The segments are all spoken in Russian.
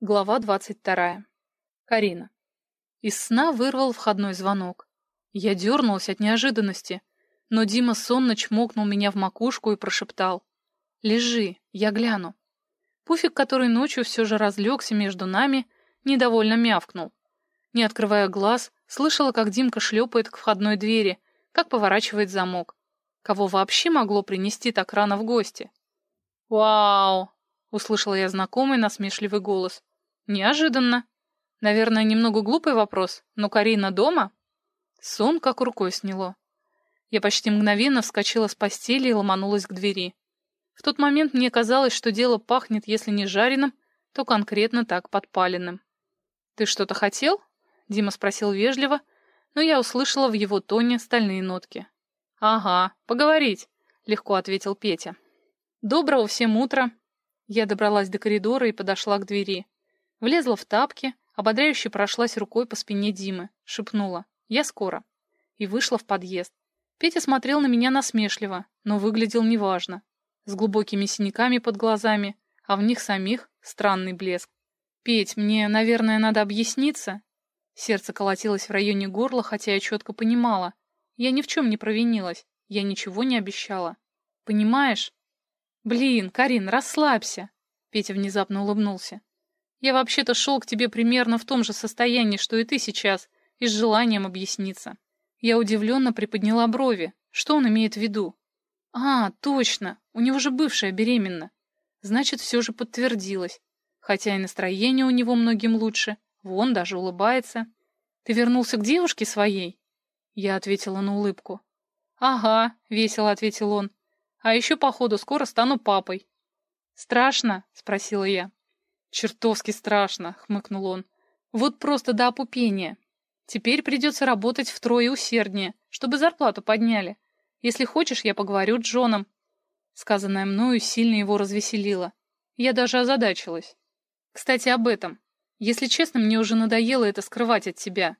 Глава двадцать вторая. Карина. Из сна вырвал входной звонок. Я дернулась от неожиданности, но Дима сонно чмокнул меня в макушку и прошептал. «Лежи, я гляну». Пуфик, который ночью все же разлегся между нами, недовольно мявкнул. Не открывая глаз, слышала, как Димка шлепает к входной двери, как поворачивает замок. Кого вообще могло принести так рано в гости? «Вау!» — услышала я знакомый насмешливый голос. Неожиданно. Наверное, немного глупый вопрос, но Карина дома? Сон как рукой сняло. Я почти мгновенно вскочила с постели и ломанулась к двери. В тот момент мне казалось, что дело пахнет, если не жареным, то конкретно так подпаленным. «Ты что-то хотел?» — Дима спросил вежливо, но я услышала в его тоне стальные нотки. «Ага, поговорить», — легко ответил Петя. «Доброго всем утра». Я добралась до коридора и подошла к двери. Влезла в тапки, ободряюще прошлась рукой по спине Димы, шепнула «Я скоро» и вышла в подъезд. Петя смотрел на меня насмешливо, но выглядел неважно, с глубокими синяками под глазами, а в них самих странный блеск. «Петь, мне, наверное, надо объясниться?» Сердце колотилось в районе горла, хотя я четко понимала. Я ни в чем не провинилась, я ничего не обещала. Понимаешь? «Блин, Карин, расслабься!» Петя внезапно улыбнулся. Я вообще-то шел к тебе примерно в том же состоянии, что и ты сейчас, и с желанием объясниться. Я удивленно приподняла брови. Что он имеет в виду? А, точно, у него же бывшая беременна. Значит, все же подтвердилось. Хотя и настроение у него многим лучше. Вон, даже улыбается. Ты вернулся к девушке своей? Я ответила на улыбку. Ага, весело ответил он. А еще, походу, скоро стану папой. Страшно? Спросила я. «Чертовски страшно», — хмыкнул он. «Вот просто до опупения. Теперь придется работать втрое усерднее, чтобы зарплату подняли. Если хочешь, я поговорю с Джоном». Сказанное мною сильно его развеселило. Я даже озадачилась. «Кстати, об этом. Если честно, мне уже надоело это скрывать от тебя.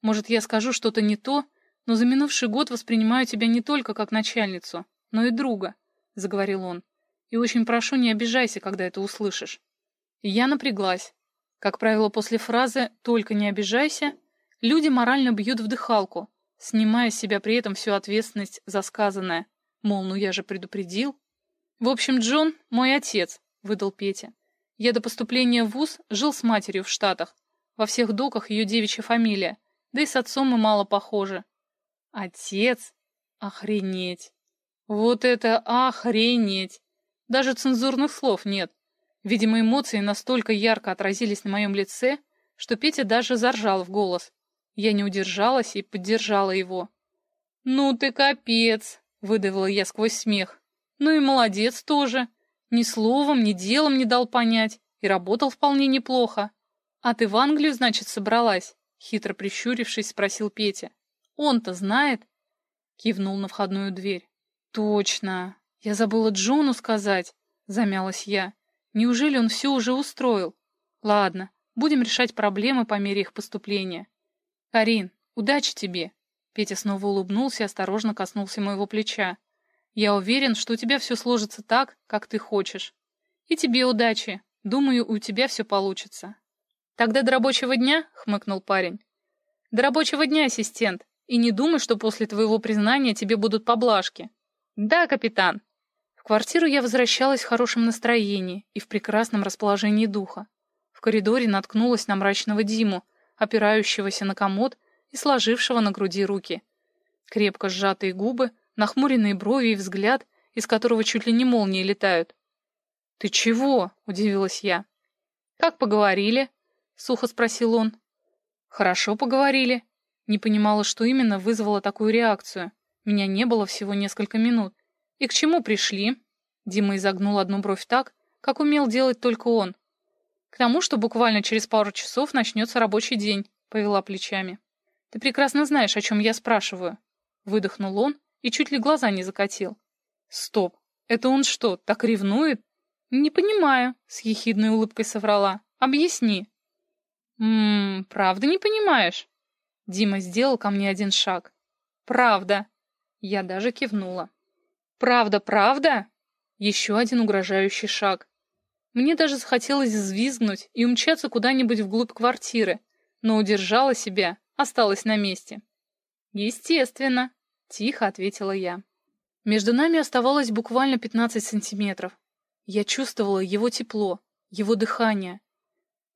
Может, я скажу что-то не то, но за минувший год воспринимаю тебя не только как начальницу, но и друга», — заговорил он. «И очень прошу, не обижайся, когда это услышишь». Я напряглась. Как правило, после фразы «только не обижайся» люди морально бьют в дыхалку, снимая с себя при этом всю ответственность за сказанное. Мол, ну я же предупредил. В общем, Джон — мой отец, выдал Петя. Я до поступления в ВУЗ жил с матерью в Штатах. Во всех доках ее девичья фамилия, да и с отцом мы мало похожи. Отец? Охренеть! Вот это охренеть! Даже цензурных слов нет. Видимо, эмоции настолько ярко отразились на моем лице, что Петя даже заржал в голос. Я не удержалась и поддержала его. «Ну ты капец!» — выдавила я сквозь смех. «Ну и молодец тоже. Ни словом, ни делом не дал понять. И работал вполне неплохо. А ты в Англию, значит, собралась?» Хитро прищурившись, спросил Петя. «Он-то знает?» Кивнул на входную дверь. «Точно! Я забыла Джону сказать!» Замялась я. Неужели он все уже устроил? Ладно, будем решать проблемы по мере их поступления. Карин, удачи тебе. Петя снова улыбнулся и осторожно коснулся моего плеча. Я уверен, что у тебя все сложится так, как ты хочешь. И тебе удачи. Думаю, у тебя все получится. Тогда до рабочего дня, хмыкнул парень. До рабочего дня, ассистент. И не думай, что после твоего признания тебе будут поблажки. Да, капитан, в квартиру я возвращалась в хорошем настроении и в прекрасном расположении духа. В коридоре наткнулась на мрачного Диму, опирающегося на комод и сложившего на груди руки. Крепко сжатые губы, нахмуренные брови и взгляд, из которого чуть ли не молнии летают. «Ты чего?» — удивилась я. «Как поговорили?» — сухо спросил он. «Хорошо поговорили». Не понимала, что именно вызвало такую реакцию. Меня не было всего несколько минут. «И к чему пришли?» Дима изогнул одну бровь так, как умел делать только он. «К тому, что буквально через пару часов начнется рабочий день», — повела плечами. «Ты прекрасно знаешь, о чем я спрашиваю». Выдохнул он и чуть ли глаза не закатил. «Стоп, это он что, так ревнует?» «Не понимаю», — с ехидной улыбкой соврала. «Объясни». «Ммм, правда не понимаешь?» Дима сделал ко мне один шаг. «Правда». Я даже кивнула. «Правда, правда?» Еще один угрожающий шаг. Мне даже захотелось взвизгнуть и умчаться куда-нибудь вглубь квартиры, но удержала себя, осталась на месте. «Естественно», — тихо ответила я. Между нами оставалось буквально 15 сантиметров. Я чувствовала его тепло, его дыхание.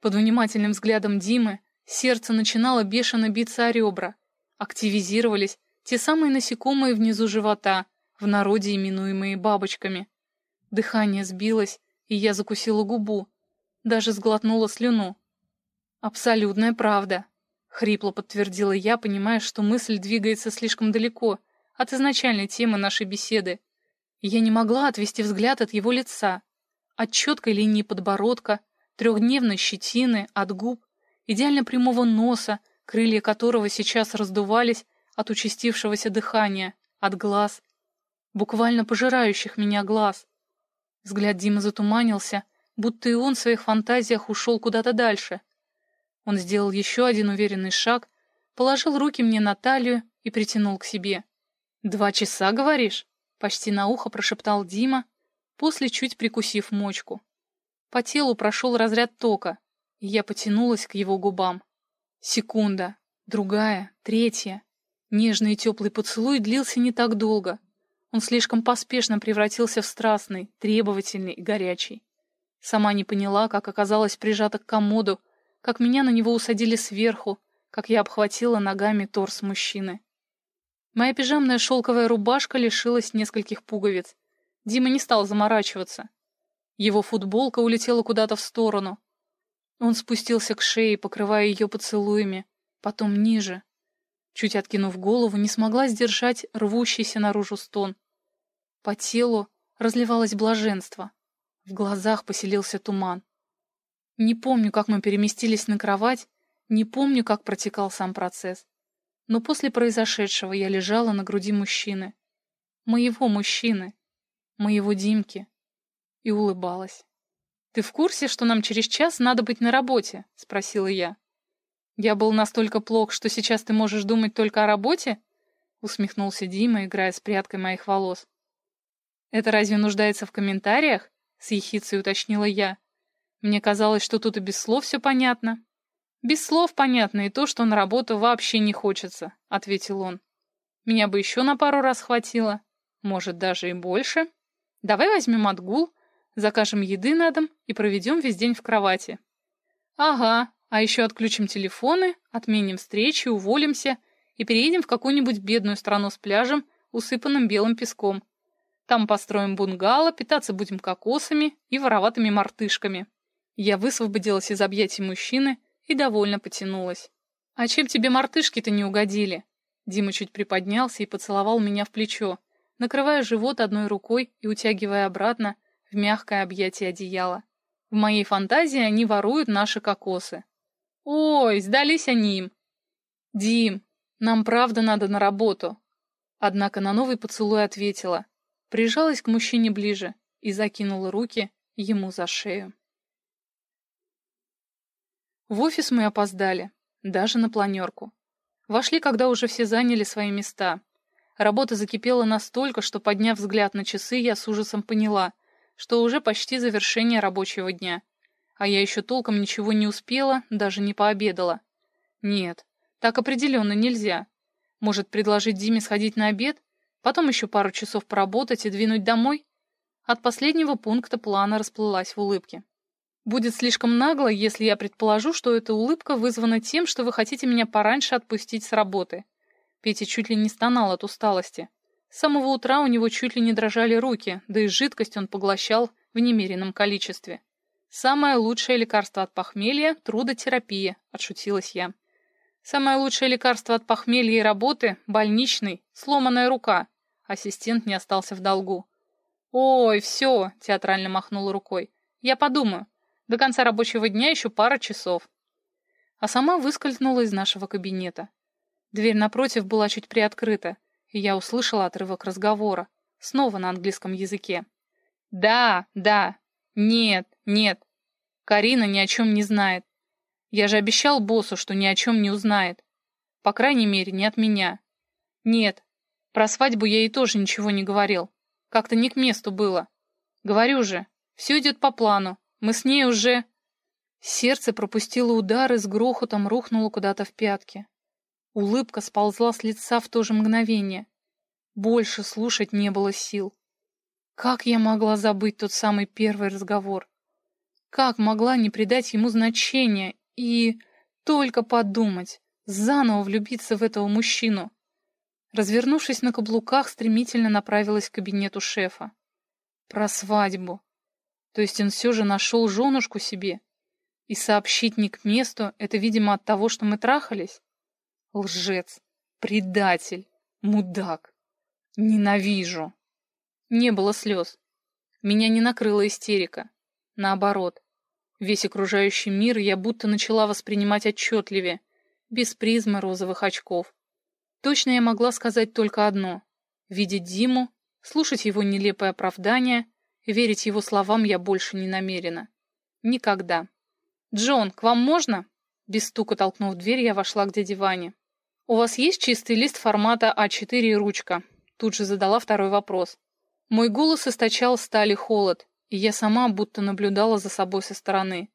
Под внимательным взглядом Димы сердце начинало бешено биться о ребра. Активизировались те самые насекомые внизу живота, в народе именуемые бабочками. Дыхание сбилось, и я закусила губу, даже сглотнула слюну. «Абсолютная правда», — хрипло подтвердила я, понимая, что мысль двигается слишком далеко от изначальной темы нашей беседы. Я не могла отвести взгляд от его лица, от четкой линии подбородка, трехдневной щетины, от губ, идеально прямого носа, крылья которого сейчас раздувались от участившегося дыхания, от глаз, буквально пожирающих меня глаз. Взгляд Димы затуманился, будто и он в своих фантазиях ушел куда-то дальше. Он сделал еще один уверенный шаг, положил руки мне на талию и притянул к себе. «Два часа, говоришь?» — почти на ухо прошептал Дима, после чуть прикусив мочку. По телу прошел разряд тока, и я потянулась к его губам. Секунда, другая, третья. Нежный и теплый поцелуй длился не так долго. Он слишком поспешно превратился в страстный, требовательный и горячий. Сама не поняла, как оказалась прижата к комоду, как меня на него усадили сверху, как я обхватила ногами торс мужчины. Моя пижамная шелковая рубашка лишилась нескольких пуговиц. Дима не стал заморачиваться. Его футболка улетела куда-то в сторону. Он спустился к шее, покрывая ее поцелуями, потом ниже, Чуть откинув голову, не смогла сдержать рвущийся наружу стон. По телу разливалось блаженство. В глазах поселился туман. Не помню, как мы переместились на кровать, не помню, как протекал сам процесс. Но после произошедшего я лежала на груди мужчины. Моего мужчины. Моего Димки. И улыбалась. «Ты в курсе, что нам через час надо быть на работе?» — спросила я. «Я был настолько плох, что сейчас ты можешь думать только о работе?» усмехнулся Дима, играя с прядкой моих волос. «Это разве нуждается в комментариях?» с ехицей уточнила я. Мне казалось, что тут и без слов все понятно. «Без слов понятно и то, что на работу вообще не хочется», — ответил он. «Меня бы еще на пару раз хватило. Может, даже и больше. Давай возьмем отгул, закажем еды на дом и проведем весь день в кровати». «Ага, а еще отключим телефоны, отменим встречи, уволимся и переедем в какую-нибудь бедную страну с пляжем, усыпанным белым песком. Там построим бунгало, питаться будем кокосами и вороватыми мартышками. Я высвободилась из объятий мужчины и довольно потянулась. «А чем тебе мартышки-то не угодили?» Дима чуть приподнялся и поцеловал меня в плечо, накрывая живот одной рукой и утягивая обратно в мягкое объятие одеяла. В моей фантазии они воруют наши кокосы. Ой, сдались они им. Дим, нам правда надо на работу. Однако на новый поцелуй ответила, прижалась к мужчине ближе и закинула руки ему за шею. В офис мы опоздали, даже на планерку. Вошли, когда уже все заняли свои места. Работа закипела настолько, что, подняв взгляд на часы, я с ужасом поняла, что уже почти завершение рабочего дня — а я еще толком ничего не успела, даже не пообедала. Нет, так определенно нельзя. Может, предложить Диме сходить на обед, потом еще пару часов поработать и двинуть домой? От последнего пункта плана расплылась в улыбке. Будет слишком нагло, если я предположу, что эта улыбка вызвана тем, что вы хотите меня пораньше отпустить с работы. Петя чуть ли не стонал от усталости. С самого утра у него чуть ли не дрожали руки, да и жидкость он поглощал в немеренном количестве. «Самое лучшее лекарство от похмелья — трудотерапия», — отшутилась я. «Самое лучшее лекарство от похмелья и работы — больничный, сломанная рука». Ассистент не остался в долгу. «Ой, все», — театрально махнула рукой. «Я подумаю. До конца рабочего дня еще пара часов». А сама выскользнула из нашего кабинета. Дверь напротив была чуть приоткрыта, и я услышала отрывок разговора, снова на английском языке. «Да, да, нет, нет, Карина ни о чем не знает. Я же обещал боссу, что ни о чем не узнает. По крайней мере, не от меня. Нет, про свадьбу я ей тоже ничего не говорил. Как-то не к месту было. Говорю же, все идет по плану. Мы с ней уже...» Сердце пропустило удар и с грохотом рухнуло куда-то в пятки. Улыбка сползла с лица в то же мгновение. Больше слушать не было сил. Как я могла забыть тот самый первый разговор? Как могла не придать ему значения и только подумать, заново влюбиться в этого мужчину? Развернувшись на каблуках, стремительно направилась к кабинету шефа. Про свадьбу. То есть он все же нашел женушку себе? И сообщить не к месту — это, видимо, от того, что мы трахались? Лжец, предатель, мудак. Ненавижу. Не было слез. Меня не накрыла истерика. Наоборот. Весь окружающий мир я будто начала воспринимать отчетливее, без призмы розовых очков. Точно я могла сказать только одно. Видеть Диму, слушать его нелепое оправдание, верить его словам я больше не намерена. Никогда. «Джон, к вам можно?» Без стука толкнув дверь, я вошла к дяде Ване. «У вас есть чистый лист формата А4 и ручка?» Тут же задала второй вопрос. Мой голос источал стали холод, и я сама будто наблюдала за собой со стороны.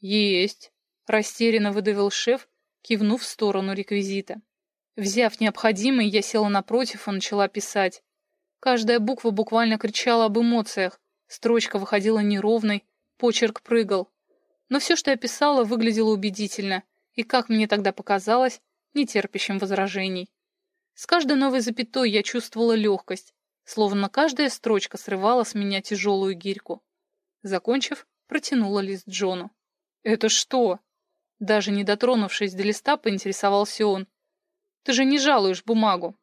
«Есть», — растерянно выдавил шеф, кивнув в сторону реквизита. Взяв необходимый, я села напротив и начала писать. Каждая буква буквально кричала об эмоциях, строчка выходила неровной, почерк прыгал. Но все, что я писала, выглядело убедительно, и, как мне тогда показалось, нетерпящим возражений. С каждой новой запятой я чувствовала легкость, словно каждая строчка срывала с меня тяжелую гирьку. Закончив, протянула лист Джону. «Это что?» Даже не дотронувшись до листа, поинтересовался он. «Ты же не жалуешь бумагу?»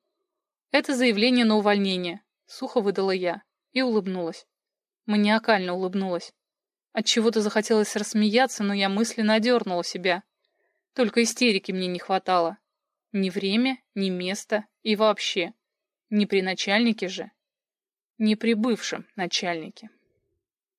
«Это заявление на увольнение», — сухо выдала я и улыбнулась. Маниакально улыбнулась. От чего то захотелось рассмеяться, но я мысленно одернула себя. Только истерики мне не хватало. Ни время, ни место и вообще. Не при начальнике же. Не при бывшем начальнике.